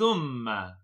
summa